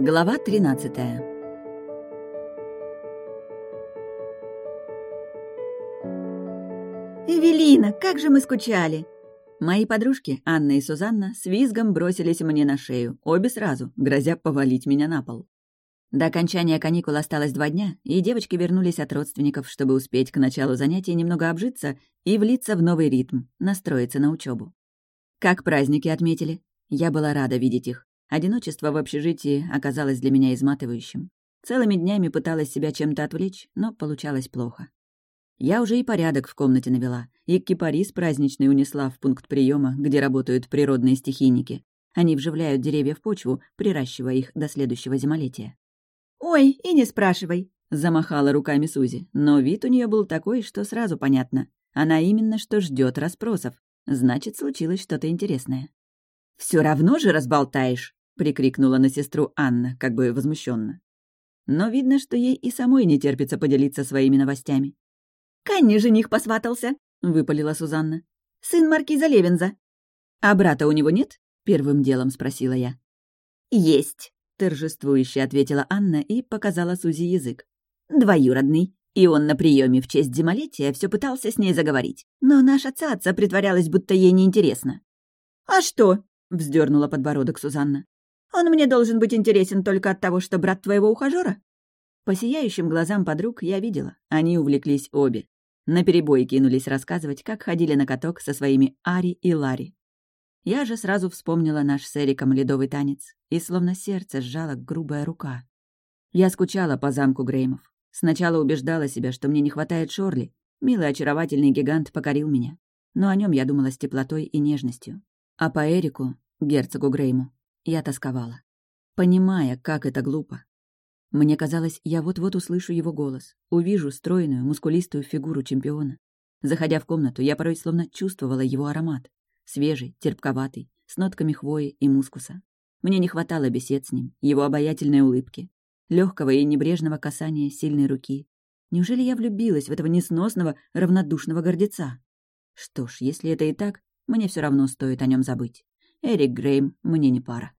Глава 13 «Эвелина, как же мы скучали!» Мои подружки, Анна и Сузанна, с визгом бросились мне на шею, обе сразу, грозя повалить меня на пол. До окончания каникул осталось два дня, и девочки вернулись от родственников, чтобы успеть к началу занятий немного обжиться и влиться в новый ритм, настроиться на учебу. Как праздники отметили. Я была рада видеть их. Одиночество в общежитии оказалось для меня изматывающим. Целыми днями пыталась себя чем-то отвлечь, но получалось плохо. Я уже и порядок в комнате навела, и кипарис праздничный унесла в пункт приема, где работают природные стихийники. Они вживляют деревья в почву, приращивая их до следующего зимолетия. «Ой, и не спрашивай», — замахала руками Сузи, но вид у нее был такой, что сразу понятно. Она именно что ждет расспросов. Значит, случилось что-то интересное. Все равно же разболтаешь!» Прикрикнула на сестру Анна, как бы возмущенно. Но видно, что ей и самой не терпится поделиться своими новостями. «Канни жених посватался», — выпалила Сузанна. «Сын маркиза Левинза». «А брата у него нет?» — первым делом спросила я. «Есть», — торжествующе ответила Анна и показала Сузи язык. «Двоюродный. И он на приеме в честь зимолетия все пытался с ней заговорить. Но наша цаца притворялась, будто ей неинтересно». «А что?» — вздернула подбородок Сузанна. Он мне должен быть интересен только от того, что брат твоего ухажера? По сияющим глазам подруг я видела, они увлеклись обе. На перебой кинулись рассказывать, как ходили на каток со своими Ари и Лари. Я же сразу вспомнила наш с Эриком ледовый танец, и словно сердце сжала грубая рука. Я скучала по замку Греймов. Сначала убеждала себя, что мне не хватает Шорли. Милый очаровательный гигант покорил меня. Но о нем я думала с теплотой и нежностью. А по Эрику, герцогу Грейму, я тосковала, понимая, как это глупо. Мне казалось, я вот-вот услышу его голос, увижу стройную, мускулистую фигуру чемпиона. Заходя в комнату, я порой словно чувствовала его аромат. Свежий, терпковатый, с нотками хвои и мускуса. Мне не хватало бесед с ним, его обаятельной улыбки, легкого и небрежного касания сильной руки. Неужели я влюбилась в этого несносного, равнодушного гордеца? Что ж, если это и так, мне все равно стоит о нем забыть. Эрик Грейм мне не пара.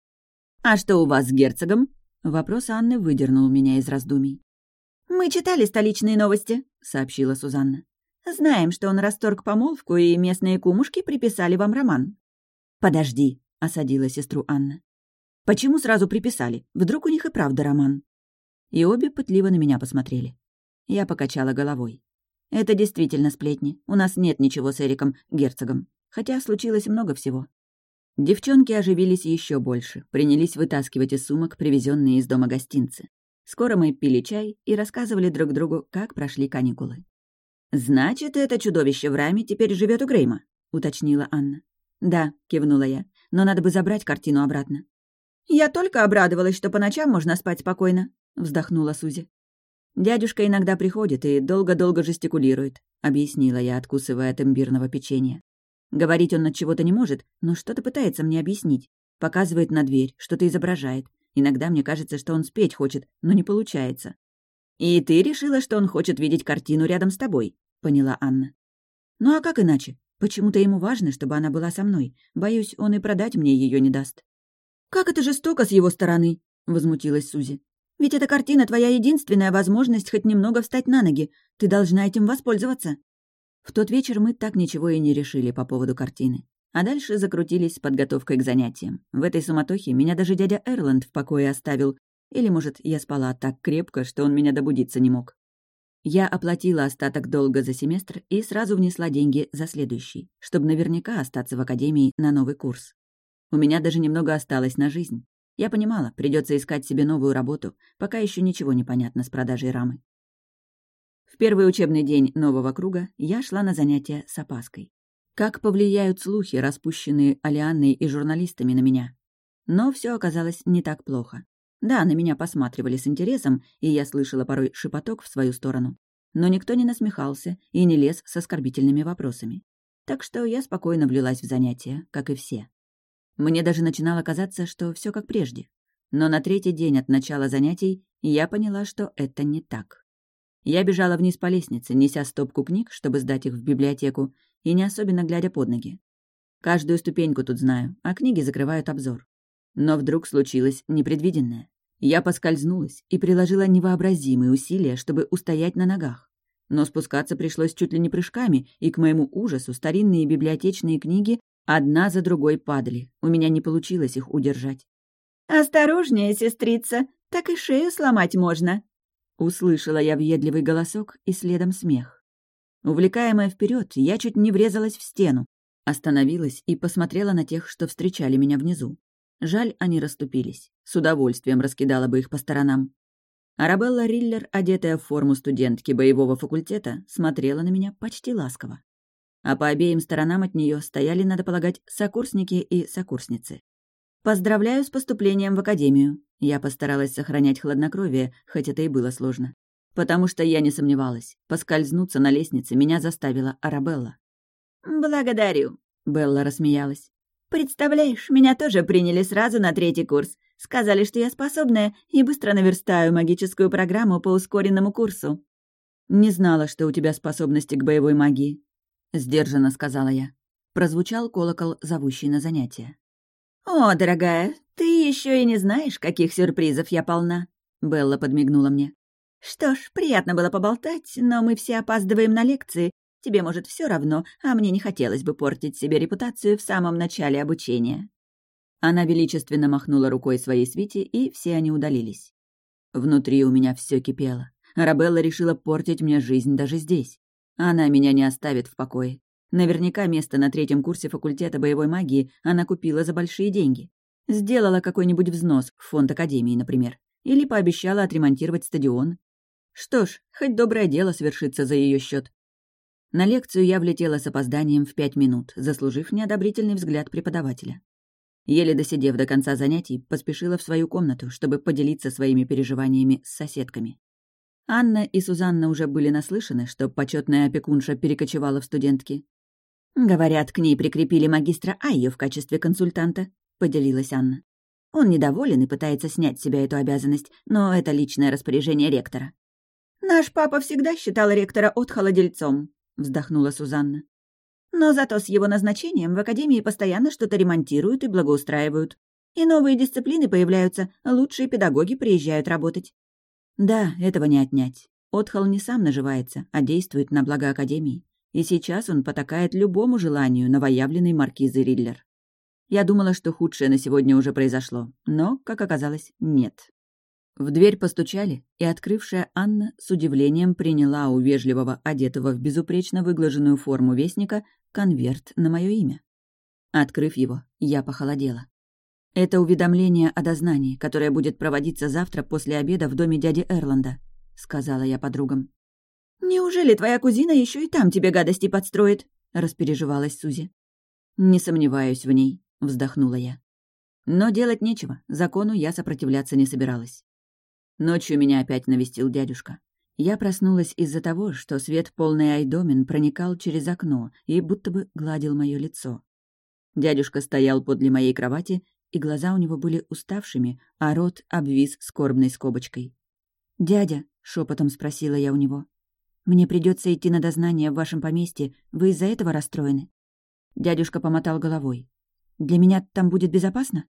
«А что у вас с герцогом?» Вопрос Анны выдернул меня из раздумий. «Мы читали столичные новости», — сообщила Сузанна. «Знаем, что он расторг помолвку, и местные кумушки приписали вам роман». «Подожди», — осадила сестру Анна. «Почему сразу приписали? Вдруг у них и правда роман?» И обе пытливо на меня посмотрели. Я покачала головой. «Это действительно сплетни. У нас нет ничего с Эриком, герцогом. Хотя случилось много всего. Девчонки оживились еще больше, принялись вытаскивать из сумок привезенные из дома гостинцы. Скоро мы пили чай и рассказывали друг другу, как прошли каникулы. «Значит, это чудовище в раме теперь живет у Грейма», — уточнила Анна. «Да», — кивнула я, — «но надо бы забрать картину обратно». «Я только обрадовалась, что по ночам можно спать спокойно», — вздохнула Сузи. «Дядюшка иногда приходит и долго-долго жестикулирует», — объяснила я, откусывая от имбирного печенья. Говорить он от чего-то не может, но что-то пытается мне объяснить. Показывает на дверь, что-то изображает. Иногда мне кажется, что он спеть хочет, но не получается. «И ты решила, что он хочет видеть картину рядом с тобой?» — поняла Анна. «Ну а как иначе? Почему-то ему важно, чтобы она была со мной. Боюсь, он и продать мне ее не даст». «Как это жестоко с его стороны!» — возмутилась Сузи. «Ведь эта картина — твоя единственная возможность хоть немного встать на ноги. Ты должна этим воспользоваться». В тот вечер мы так ничего и не решили по поводу картины. А дальше закрутились с подготовкой к занятиям. В этой суматохе меня даже дядя Эрланд в покое оставил. Или, может, я спала так крепко, что он меня добудиться не мог. Я оплатила остаток долга за семестр и сразу внесла деньги за следующий, чтобы наверняка остаться в академии на новый курс. У меня даже немного осталось на жизнь. Я понимала, придется искать себе новую работу, пока еще ничего не понятно с продажей рамы первый учебный день нового круга я шла на занятия с опаской. Как повлияют слухи, распущенные Алианной и журналистами на меня? Но все оказалось не так плохо. Да, на меня посматривали с интересом, и я слышала порой шепоток в свою сторону. Но никто не насмехался и не лез с оскорбительными вопросами. Так что я спокойно влилась в занятия, как и все. Мне даже начинало казаться, что все как прежде. Но на третий день от начала занятий я поняла, что это не так. Я бежала вниз по лестнице, неся стопку книг, чтобы сдать их в библиотеку, и не особенно глядя под ноги. Каждую ступеньку тут знаю, а книги закрывают обзор. Но вдруг случилось непредвиденное. Я поскользнулась и приложила невообразимые усилия, чтобы устоять на ногах. Но спускаться пришлось чуть ли не прыжками, и, к моему ужасу, старинные библиотечные книги одна за другой падали. У меня не получилось их удержать. «Осторожнее, сестрица, так и шею сломать можно!» Услышала я въедливый голосок и следом смех. Увлекаемая вперед, я чуть не врезалась в стену, остановилась и посмотрела на тех, что встречали меня внизу. Жаль, они расступились. С удовольствием раскидала бы их по сторонам. Арабелла Риллер, одетая в форму студентки боевого факультета, смотрела на меня почти ласково. А по обеим сторонам от нее стояли, надо полагать, сокурсники и сокурсницы. «Поздравляю с поступлением в академию». Я постаралась сохранять хладнокровие, хоть это и было сложно. Потому что я не сомневалась. Поскользнуться на лестнице меня заставила Арабелла. «Благодарю», — Белла рассмеялась. «Представляешь, меня тоже приняли сразу на третий курс. Сказали, что я способная и быстро наверстаю магическую программу по ускоренному курсу». «Не знала, что у тебя способности к боевой магии», — сдержанно сказала я. Прозвучал колокол, зовущий на занятия. «О, дорогая, ты еще и не знаешь, каких сюрпризов я полна», — Белла подмигнула мне. «Что ж, приятно было поболтать, но мы все опаздываем на лекции, Тебе, может, все равно, а мне не хотелось бы портить себе репутацию в самом начале обучения». Она величественно махнула рукой своей свите, и все они удалились. Внутри у меня все кипело. Арабелла решила портить мне жизнь даже здесь. Она меня не оставит в покое. Наверняка место на третьем курсе факультета боевой магии она купила за большие деньги. Сделала какой-нибудь взнос в фонд Академии, например. Или пообещала отремонтировать стадион. Что ж, хоть доброе дело свершится за ее счет. На лекцию я влетела с опозданием в пять минут, заслужив неодобрительный взгляд преподавателя. Еле досидев до конца занятий, поспешила в свою комнату, чтобы поделиться своими переживаниями с соседками. Анна и Сузанна уже были наслышаны, что почетная опекунша перекочевала в студентки. «Говорят, к ней прикрепили магистра Айю в качестве консультанта», — поделилась Анна. «Он недоволен и пытается снять с себя эту обязанность, но это личное распоряжение ректора». «Наш папа всегда считал ректора отхолодельцом», вздохнула Сузанна. Но зато с его назначением в Академии постоянно что-то ремонтируют и благоустраивают. И новые дисциплины появляются, лучшие педагоги приезжают работать. Да, этого не отнять. Отхол не сам наживается, а действует на благо Академии. И сейчас он потакает любому желанию новоявленной маркизы Ридлер. Я думала, что худшее на сегодня уже произошло, но, как оказалось, нет. В дверь постучали, и открывшая Анна с удивлением приняла у вежливого, одетого в безупречно выглаженную форму вестника, конверт на мое имя. Открыв его, я похолодела. «Это уведомление о дознании, которое будет проводиться завтра после обеда в доме дяди Эрланда», — сказала я подругам. «Неужели твоя кузина еще и там тебе гадости подстроит?» — распереживалась Сузи. «Не сомневаюсь в ней», — вздохнула я. Но делать нечего, закону я сопротивляться не собиралась. Ночью меня опять навестил дядюшка. Я проснулась из-за того, что свет полный айдомин проникал через окно и будто бы гладил мое лицо. Дядюшка стоял подле моей кровати, и глаза у него были уставшими, а рот обвис скорбной скобочкой. «Дядя», — шепотом спросила я у него, — «мне придется идти на дознание в вашем поместье. Вы из-за этого расстроены?» Дядюшка помотал головой. «Для меня там будет безопасно?»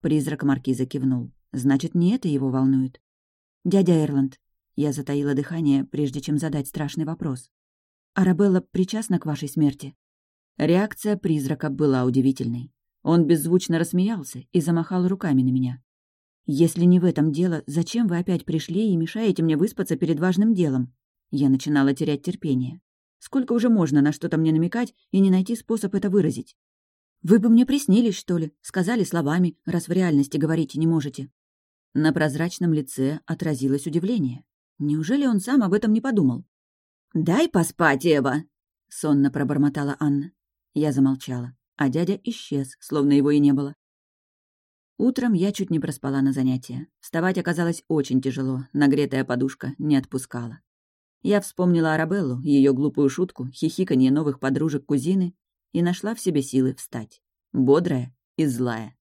Призрак маркиза кивнул. «Значит, не это его волнует. «Дядя Эрланд», — я затаила дыхание, прежде чем задать страшный вопрос. «Арабелла причастна к вашей смерти?» Реакция призрака была удивительной. Он беззвучно рассмеялся и замахал руками на меня. «Если не в этом дело, зачем вы опять пришли и мешаете мне выспаться перед важным делом?» Я начинала терять терпение. Сколько уже можно на что-то мне намекать и не найти способ это выразить? Вы бы мне приснились, что ли? Сказали словами, раз в реальности говорить не можете. На прозрачном лице отразилось удивление. Неужели он сам об этом не подумал? «Дай поспать, Эва!» — сонно пробормотала Анна. Я замолчала, а дядя исчез, словно его и не было. Утром я чуть не проспала на занятия. Вставать оказалось очень тяжело, нагретая подушка не отпускала. Я вспомнила Арабеллу, ее глупую шутку, хихиканье новых подружек кузины и нашла в себе силы встать. Бодрая и злая.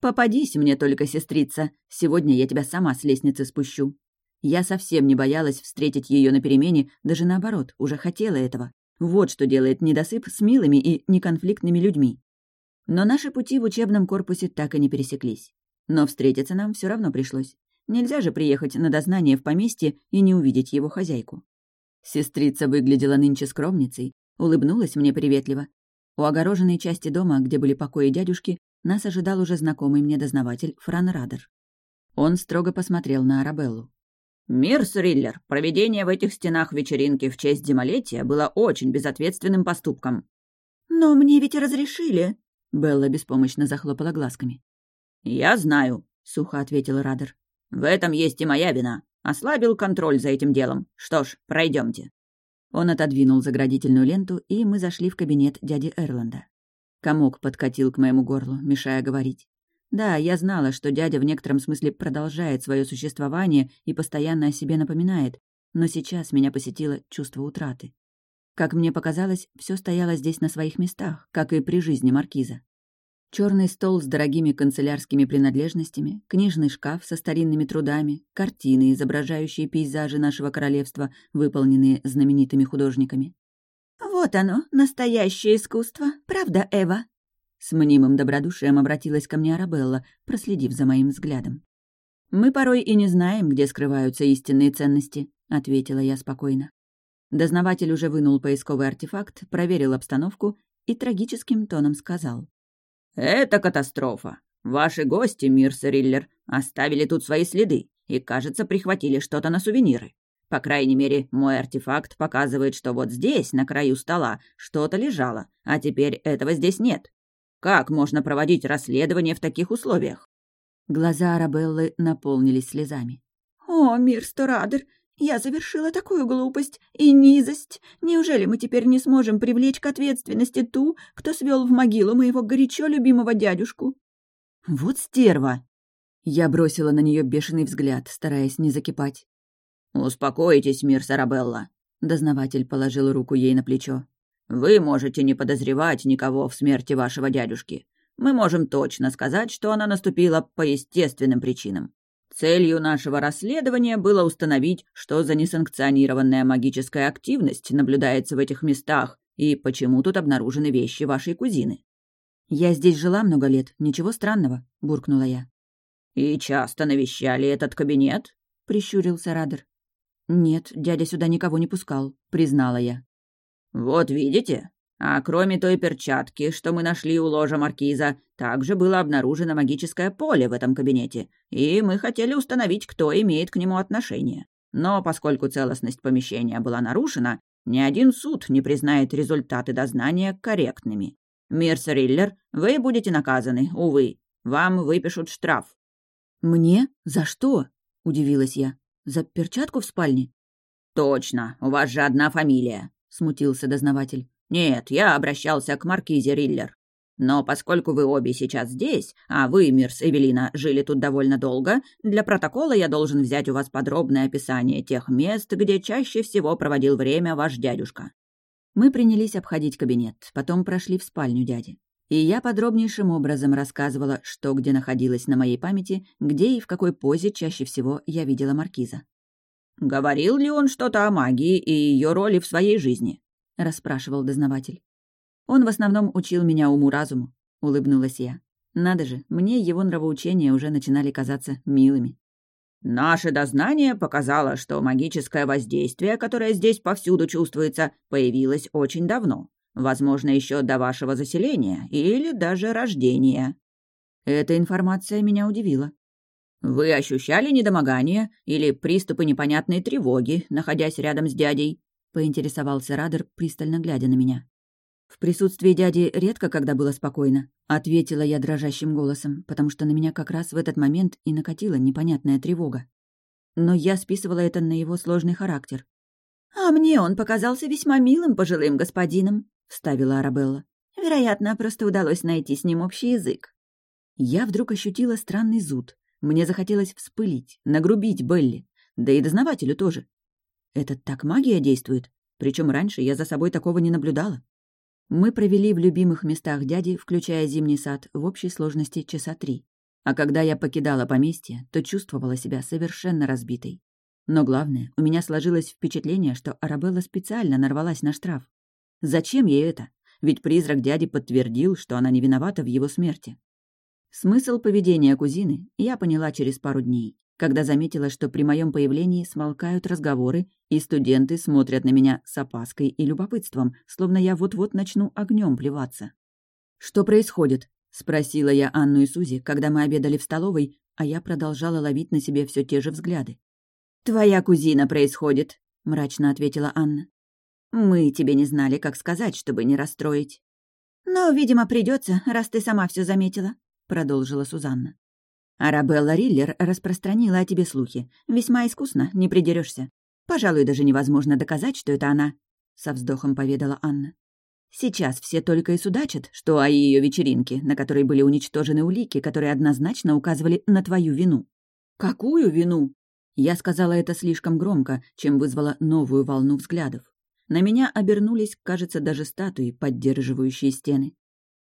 «Попадись мне только, сестрица. Сегодня я тебя сама с лестницы спущу». Я совсем не боялась встретить ее на перемене, даже наоборот, уже хотела этого. Вот что делает недосып с милыми и неконфликтными людьми. Но наши пути в учебном корпусе так и не пересеклись. Но встретиться нам все равно пришлось. Нельзя же приехать на дознание в поместье и не увидеть его хозяйку. Сестрица выглядела нынче скромницей, улыбнулась мне приветливо. У огороженной части дома, где были покои дядюшки, нас ожидал уже знакомый мне дознаватель Фран Радер. Он строго посмотрел на Арабеллу. «Мирс Риллер, проведение в этих стенах вечеринки в честь демолетия было очень безответственным поступком». «Но мне ведь разрешили», — Белла беспомощно захлопала глазками. «Я знаю», — сухо ответил Радер. «В этом есть и моя вина. Ослабил контроль за этим делом. Что ж, пройдемте. Он отодвинул заградительную ленту, и мы зашли в кабинет дяди Эрланда. Комок подкатил к моему горлу, мешая говорить. Да, я знала, что дядя в некотором смысле продолжает свое существование и постоянно о себе напоминает, но сейчас меня посетило чувство утраты. Как мне показалось, все стояло здесь на своих местах, как и при жизни маркиза. Черный стол с дорогими канцелярскими принадлежностями, книжный шкаф со старинными трудами, картины, изображающие пейзажи нашего королевства, выполненные знаменитыми художниками. «Вот оно, настоящее искусство, правда, Эва?» С мнимым добродушием обратилась ко мне Арабелла, проследив за моим взглядом. «Мы порой и не знаем, где скрываются истинные ценности», — ответила я спокойно. Дознаватель уже вынул поисковый артефакт, проверил обстановку и трагическим тоном сказал. «Это катастрофа. Ваши гости, Мирс Риллер, оставили тут свои следы и, кажется, прихватили что-то на сувениры. По крайней мере, мой артефакт показывает, что вот здесь, на краю стола, что-то лежало, а теперь этого здесь нет. Как можно проводить расследование в таких условиях?» Глаза Арабеллы наполнились слезами. «О, Мир Сторадер, я совершила такую глупость и низость. Неужели мы теперь не сможем привлечь к ответственности ту, кто свел в могилу моего горячо любимого дядюшку?» «Вот стерва!» Я бросила на нее бешеный взгляд, стараясь не закипать. «Успокойтесь, мир Сарабелла», — дознаватель положил руку ей на плечо. «Вы можете не подозревать никого в смерти вашего дядюшки. Мы можем точно сказать, что она наступила по естественным причинам. Целью нашего расследования было установить, что за несанкционированная магическая активность наблюдается в этих местах и почему тут обнаружены вещи вашей кузины. «Я здесь жила много лет, ничего странного», — буркнула я. «И часто навещали этот кабинет?» — прищурился Радер. «Нет, дядя сюда никого не пускал», — признала я. «Вот видите, а кроме той перчатки, что мы нашли у ложа маркиза, также было обнаружено магическое поле в этом кабинете, и мы хотели установить, кто имеет к нему отношение. Но поскольку целостность помещения была нарушена, ни один суд не признает результаты дознания корректными. Мирс Риллер, вы будете наказаны, увы. Вам выпишут штраф». «Мне? За что?» — удивилась я. «За перчатку в спальне?» «Точно, у вас же одна фамилия», — смутился дознаватель. «Нет, я обращался к маркизе Риллер. Но поскольку вы обе сейчас здесь, а вы, Мирс Эвелина, жили тут довольно долго, для протокола я должен взять у вас подробное описание тех мест, где чаще всего проводил время ваш дядюшка». Мы принялись обходить кабинет, потом прошли в спальню дяди. И я подробнейшим образом рассказывала, что где находилось на моей памяти, где и в какой позе чаще всего я видела маркиза. «Говорил ли он что-то о магии и ее роли в своей жизни?» — расспрашивал дознаватель. «Он в основном учил меня уму-разуму», — улыбнулась я. «Надо же, мне его нравоучения уже начинали казаться милыми». «Наше дознание показало, что магическое воздействие, которое здесь повсюду чувствуется, появилось очень давно, возможно, еще до вашего заселения или даже рождения». Эта информация меня удивила. «Вы ощущали недомогание или приступы непонятной тревоги, находясь рядом с дядей?» — поинтересовался Радер, пристально глядя на меня. «В присутствии дяди редко, когда было спокойно», — ответила я дрожащим голосом, потому что на меня как раз в этот момент и накатила непонятная тревога. Но я списывала это на его сложный характер. «А мне он показался весьма милым пожилым господином», — вставила Арабелла. «Вероятно, просто удалось найти с ним общий язык». Я вдруг ощутила странный зуд. Мне захотелось вспылить, нагрубить Белли, да и дознавателю тоже. Это так магия действует? Причем раньше я за собой такого не наблюдала. Мы провели в любимых местах дяди, включая зимний сад, в общей сложности часа три. А когда я покидала поместье, то чувствовала себя совершенно разбитой. Но главное, у меня сложилось впечатление, что Арабелла специально нарвалась на штраф. Зачем ей это? Ведь призрак дяди подтвердил, что она не виновата в его смерти. Смысл поведения кузины я поняла через пару дней, когда заметила, что при моем появлении смолкают разговоры, и студенты смотрят на меня с опаской и любопытством, словно я вот-вот начну огнем плеваться. «Что происходит?» — спросила я Анну и Сузи, когда мы обедали в столовой, а я продолжала ловить на себе все те же взгляды. «Твоя кузина происходит», — мрачно ответила Анна. «Мы тебе не знали, как сказать, чтобы не расстроить». «Но, видимо, придется, раз ты сама все заметила», — продолжила Сузанна. «Арабелла Риллер распространила о тебе слухи. Весьма искусно, не придерешься. Пожалуй, даже невозможно доказать, что это она», — со вздохом поведала Анна. «Сейчас все только и судачат, что о ее вечеринке, на которой были уничтожены улики, которые однозначно указывали на твою вину». «Какую вину?» Я сказала это слишком громко, чем вызвала новую волну взглядов. На меня обернулись, кажется, даже статуи, поддерживающие стены.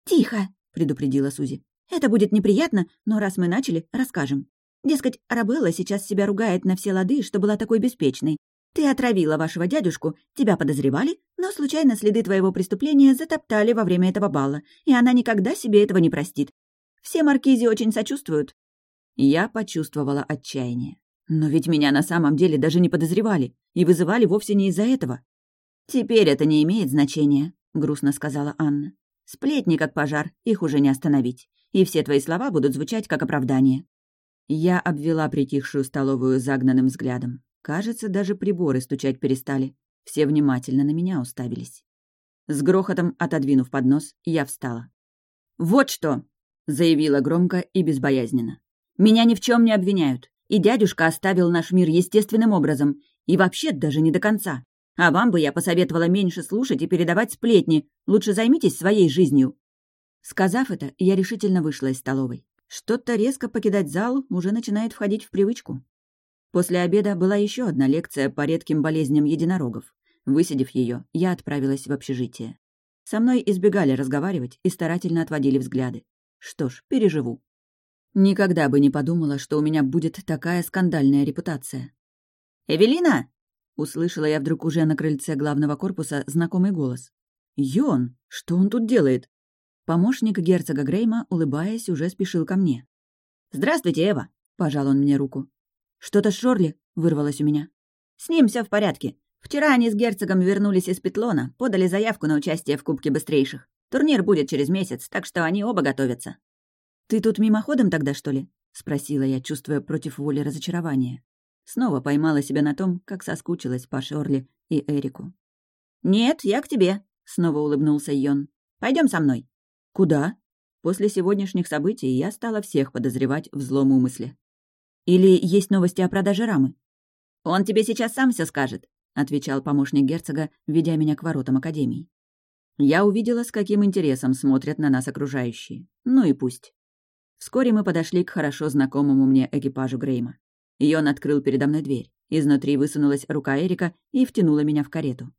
«Тихо!» — предупредила Сузи. «Это будет неприятно, но раз мы начали, расскажем. Дескать, Арабелла сейчас себя ругает на все лады, что была такой беспечной. Ты отравила вашего дядюшку, тебя подозревали, но случайно следы твоего преступления затоптали во время этого бала, и она никогда себе этого не простит. Все маркизи очень сочувствуют». Я почувствовала отчаяние. Но ведь меня на самом деле даже не подозревали и вызывали вовсе не из-за этого. «Теперь это не имеет значения», — грустно сказала Анна. «Сплетни, как пожар, их уже не остановить, и все твои слова будут звучать как оправдание». Я обвела притихшую столовую загнанным взглядом. Кажется, даже приборы стучать перестали. Все внимательно на меня уставились. С грохотом отодвинув поднос, я встала. «Вот что!» — заявила громко и безбоязненно. «Меня ни в чем не обвиняют. И дядюшка оставил наш мир естественным образом. И вообще даже не до конца. А вам бы я посоветовала меньше слушать и передавать сплетни. Лучше займитесь своей жизнью». Сказав это, я решительно вышла из столовой. Что-то резко покидать зал уже начинает входить в привычку. После обеда была еще одна лекция по редким болезням единорогов. Высидев ее, я отправилась в общежитие. Со мной избегали разговаривать и старательно отводили взгляды. Что ж, переживу. Никогда бы не подумала, что у меня будет такая скандальная репутация. «Эвелина!» — услышала я вдруг уже на крыльце главного корпуса знакомый голос. «Йон! Что он тут делает?» Помощник герцога Грейма, улыбаясь, уже спешил ко мне. «Здравствуйте, Эва!» — пожал он мне руку. «Что-то с Шорли?» — вырвалось у меня. «С ним все в порядке. Вчера они с герцогом вернулись из Петлона, подали заявку на участие в Кубке Быстрейших. Турнир будет через месяц, так что они оба готовятся». «Ты тут мимоходом тогда, что ли?» — спросила я, чувствуя против воли разочарование. Снова поймала себя на том, как соскучилась по Шорли и Эрику. «Нет, я к тебе», — снова улыбнулся Йон. Пойдем со мной». «Куда?» После сегодняшних событий я стала всех подозревать в злом умысле. «Или есть новости о продаже рамы?» «Он тебе сейчас сам все скажет», — отвечал помощник герцога, ведя меня к воротам Академии. Я увидела, с каким интересом смотрят на нас окружающие. Ну и пусть. Вскоре мы подошли к хорошо знакомому мне экипажу Грейма. И он открыл передо мной дверь. Изнутри высунулась рука Эрика и втянула меня в карету.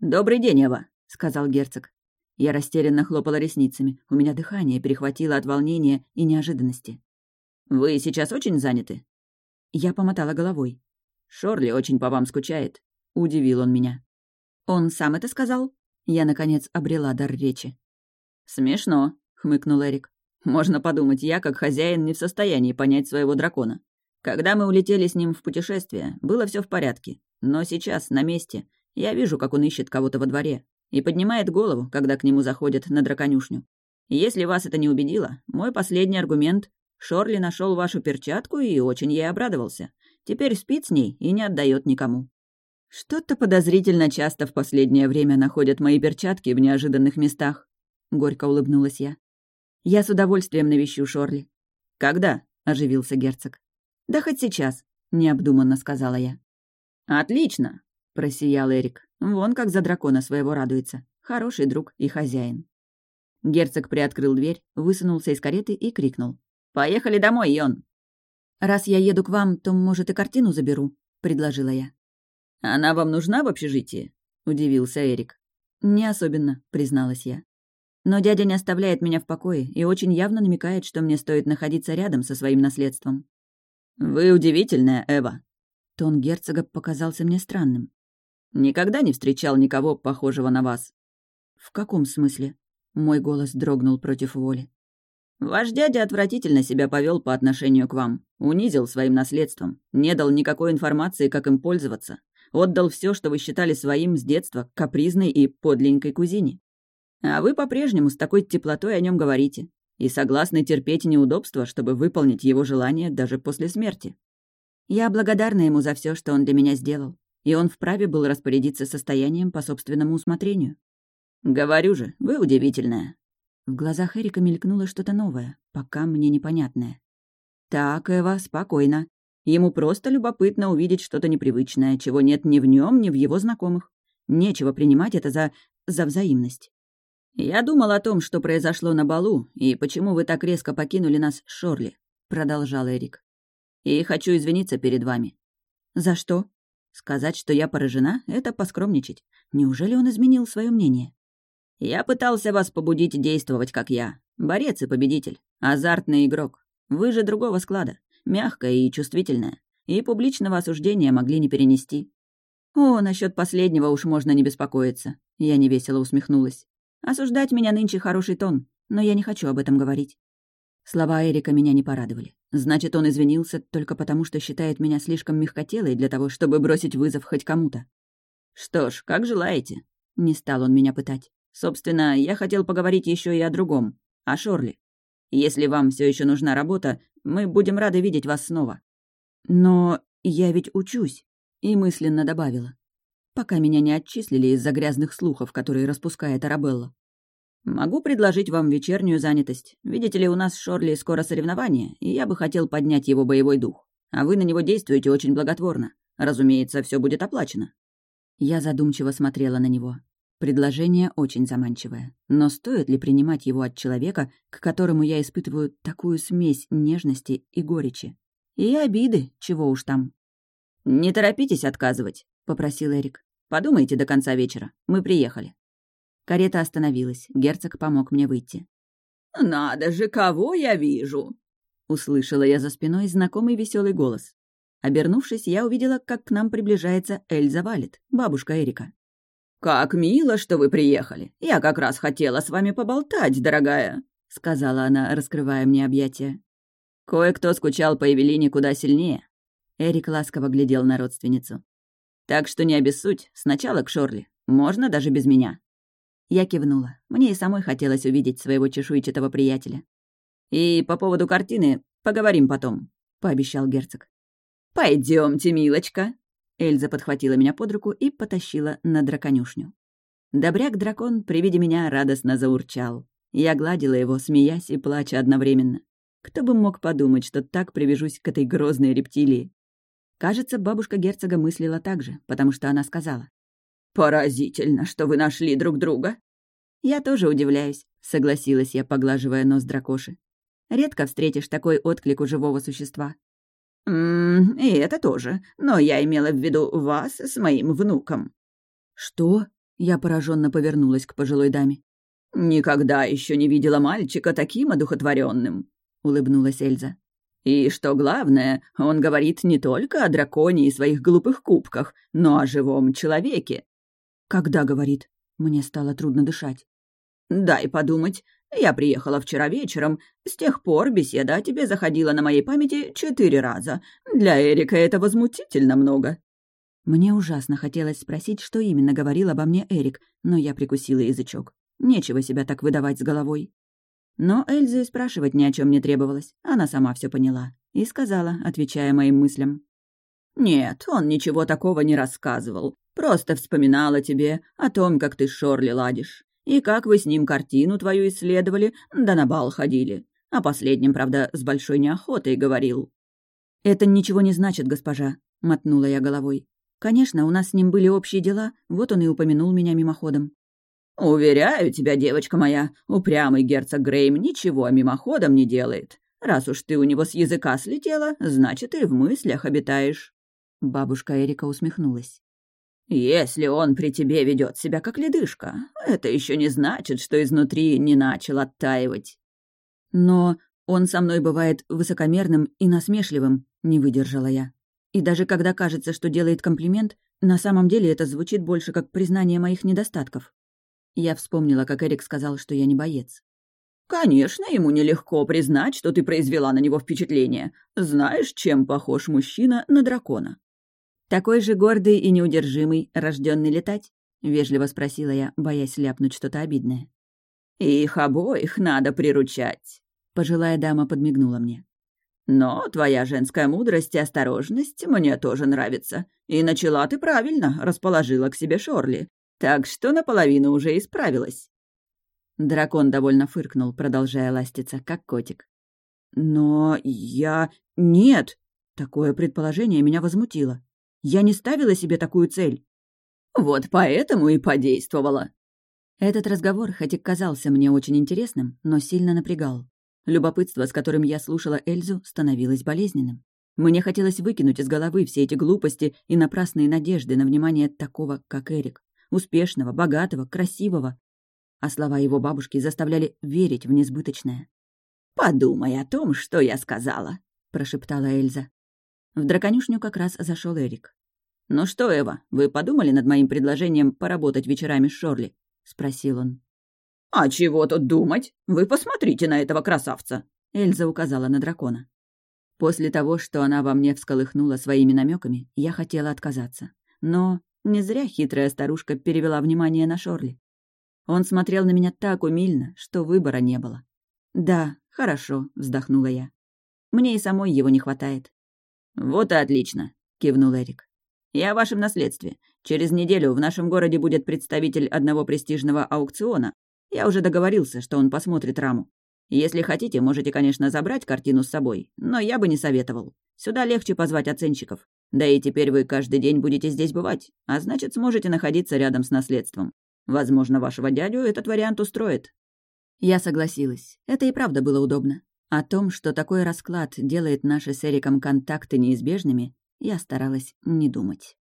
«Добрый день, Эва», — сказал герцог. Я растерянно хлопала ресницами. У меня дыхание перехватило от волнения и неожиданности. «Вы сейчас очень заняты?» Я помотала головой. «Шорли очень по вам скучает», — удивил он меня. «Он сам это сказал?» Я, наконец, обрела дар речи. «Смешно», — хмыкнул Эрик. «Можно подумать, я, как хозяин, не в состоянии понять своего дракона. Когда мы улетели с ним в путешествие, было все в порядке. Но сейчас, на месте, я вижу, как он ищет кого-то во дворе и поднимает голову, когда к нему заходят на драконюшню. если вас это не убедило, мой последний аргумент — Шорли нашел вашу перчатку и очень ей обрадовался. Теперь спит с ней и не отдает никому. Что-то подозрительно часто в последнее время находят мои перчатки в неожиданных местах. Горько улыбнулась я. Я с удовольствием навещу Шорли. Когда? — оживился герцог. «Да хоть сейчас», — необдуманно сказала я. «Отлично», — просиял Эрик. Вон как за дракона своего радуется. Хороший друг и хозяин. Герцог приоткрыл дверь, высунулся из кареты и крикнул. «Поехали домой, Йон!» «Раз я еду к вам, то, может, и картину заберу», — предложила я. «Она вам нужна в общежитии?» — удивился Эрик. «Не особенно», — призналась я. Но дядя не оставляет меня в покое и очень явно намекает, что мне стоит находиться рядом со своим наследством. «Вы удивительная, Эва». Тон герцога показался мне странным. «Никогда не встречал никого, похожего на вас». «В каком смысле?» Мой голос дрогнул против воли. Ваш дядя отвратительно себя повел по отношению к вам, унизил своим наследством, не дал никакой информации, как им пользоваться, отдал все, что вы считали своим с детства, капризной и подленькой кузине. А вы по-прежнему с такой теплотой о нем говорите и согласны терпеть неудобства, чтобы выполнить его желание даже после смерти. Я благодарна ему за все, что он для меня сделал, и он вправе был распорядиться состоянием по собственному усмотрению. Говорю же, вы удивительная. В глазах Эрика мелькнуло что-то новое, пока мне непонятное. «Так, Эва, спокойно. Ему просто любопытно увидеть что-то непривычное, чего нет ни в нем, ни в его знакомых. Нечего принимать это за... за взаимность. «Я думал о том, что произошло на балу, и почему вы так резко покинули нас Шорли», — продолжал Эрик. «И хочу извиниться перед вами». «За что?» «Сказать, что я поражена, — это поскромничать. Неужели он изменил свое мнение?» Я пытался вас побудить действовать, как я. Борец и победитель. Азартный игрок. Вы же другого склада. Мягкая и чувствительная. И публичного осуждения могли не перенести. О, насчет последнего уж можно не беспокоиться. Я невесело усмехнулась. Осуждать меня нынче хороший тон, но я не хочу об этом говорить. Слова Эрика меня не порадовали. Значит, он извинился только потому, что считает меня слишком мягкотелой для того, чтобы бросить вызов хоть кому-то. Что ж, как желаете. Не стал он меня пытать. Собственно, я хотел поговорить еще и о другом, о Шорли. Если вам все еще нужна работа, мы будем рады видеть вас снова. Но я ведь учусь, и мысленно добавила. Пока меня не отчислили из-за грязных слухов, которые распускает Арабелла. Могу предложить вам вечернюю занятость. Видите ли, у нас с Шорли скоро соревнование, и я бы хотел поднять его боевой дух. А вы на него действуете очень благотворно. Разумеется, все будет оплачено. Я задумчиво смотрела на него. Предложение очень заманчивое. Но стоит ли принимать его от человека, к которому я испытываю такую смесь нежности и горечи? И обиды, чего уж там. «Не торопитесь отказывать», — попросил Эрик. «Подумайте до конца вечера. Мы приехали». Карета остановилась. Герцог помог мне выйти. «Надо же, кого я вижу!» Услышала я за спиной знакомый веселый голос. Обернувшись, я увидела, как к нам приближается Эльза Валет, бабушка Эрика. «Как мило, что вы приехали. Я как раз хотела с вами поболтать, дорогая», — сказала она, раскрывая мне объятия. Кое-кто скучал по Эвелине куда сильнее. Эрик ласково глядел на родственницу. «Так что не обессудь, сначала к Шорли. Можно даже без меня». Я кивнула. Мне и самой хотелось увидеть своего чешуйчатого приятеля. «И по поводу картины поговорим потом», — пообещал герцог. Пойдемте, милочка», Эльза подхватила меня под руку и потащила на драконюшню. Добряк-дракон при виде меня радостно заурчал. Я гладила его, смеясь и плача одновременно. Кто бы мог подумать, что так привяжусь к этой грозной рептилии? Кажется, бабушка герцога мыслила так же, потому что она сказала. «Поразительно, что вы нашли друг друга». «Я тоже удивляюсь», — согласилась я, поглаживая нос дракоши. «Редко встретишь такой отклик у живого существа. «Ммм, и это тоже. Но я имела в виду вас с моим внуком». «Что?» — я пораженно повернулась к пожилой даме. «Никогда еще не видела мальчика таким одухотворенным», — улыбнулась Эльза. «И что главное, он говорит не только о драконе и своих глупых кубках, но о живом человеке». «Когда говорит?» Мне стало трудно дышать. «Дай подумать. Я приехала вчера вечером. С тех пор беседа о тебе заходила на моей памяти четыре раза. Для Эрика это возмутительно много». Мне ужасно хотелось спросить, что именно говорил обо мне Эрик, но я прикусила язычок. Нечего себя так выдавать с головой. Но Эльзу и спрашивать ни о чем не требовалось. Она сама все поняла. И сказала, отвечая моим мыслям. «Нет, он ничего такого не рассказывал. Просто вспоминал о тебе, о том, как ты Шорли ладишь. И как вы с ним картину твою исследовали, да на бал ходили. О последнем, правда, с большой неохотой говорил». «Это ничего не значит, госпожа», — мотнула я головой. «Конечно, у нас с ним были общие дела, вот он и упомянул меня мимоходом». «Уверяю тебя, девочка моя, упрямый герцог Грейм ничего мимоходом не делает. Раз уж ты у него с языка слетела, значит, и в мыслях обитаешь». Бабушка Эрика усмехнулась. Если он при тебе ведет себя как ледышка, это еще не значит, что изнутри не начал оттаивать. Но он со мной бывает высокомерным и насмешливым, не выдержала я. И даже когда кажется, что делает комплимент, на самом деле это звучит больше как признание моих недостатков. Я вспомнила, как Эрик сказал, что я не боец. Конечно, ему нелегко признать, что ты произвела на него впечатление. Знаешь, чем похож мужчина на дракона? Такой же гордый и неудержимый, рожденный летать? Вежливо спросила я, боясь ляпнуть что-то обидное. Их обоих надо приручать. Пожилая дама подмигнула мне. Но твоя женская мудрость и осторожность мне тоже нравится. И начала ты правильно, расположила к себе Шорли. Так что наполовину уже исправилась. Дракон довольно фыркнул, продолжая ластиться, как котик. «Но я... Нет!» Такое предположение меня возмутило. Я не ставила себе такую цель. «Вот поэтому и подействовала». Этот разговор, хоть и казался мне очень интересным, но сильно напрягал. Любопытство, с которым я слушала Эльзу, становилось болезненным. Мне хотелось выкинуть из головы все эти глупости и напрасные надежды на внимание такого, как Эрик. Успешного, богатого, красивого, а слова его бабушки заставляли верить в несбыточное. «Подумай о том, что я сказала», — прошептала Эльза. В драконюшню как раз зашел Эрик. «Ну что, Эва, вы подумали над моим предложением поработать вечерами с Шорли?» — спросил он. «А чего тут думать? Вы посмотрите на этого красавца!» Эльза указала на дракона. После того, что она во мне всколыхнула своими намеками, я хотела отказаться. Но не зря хитрая старушка перевела внимание на Шорли. Он смотрел на меня так умильно, что выбора не было. «Да, хорошо», — вздохнула я. «Мне и самой его не хватает». «Вот и отлично», — кивнул Эрик. «Я о вашем наследстве. Через неделю в нашем городе будет представитель одного престижного аукциона. Я уже договорился, что он посмотрит раму. Если хотите, можете, конечно, забрать картину с собой, но я бы не советовал. Сюда легче позвать оценщиков. Да и теперь вы каждый день будете здесь бывать, а значит, сможете находиться рядом с наследством. Возможно, вашего дядю этот вариант устроит». Я согласилась. Это и правда было удобно. О том, что такой расклад делает наши с Эриком контакты неизбежными, я старалась не думать.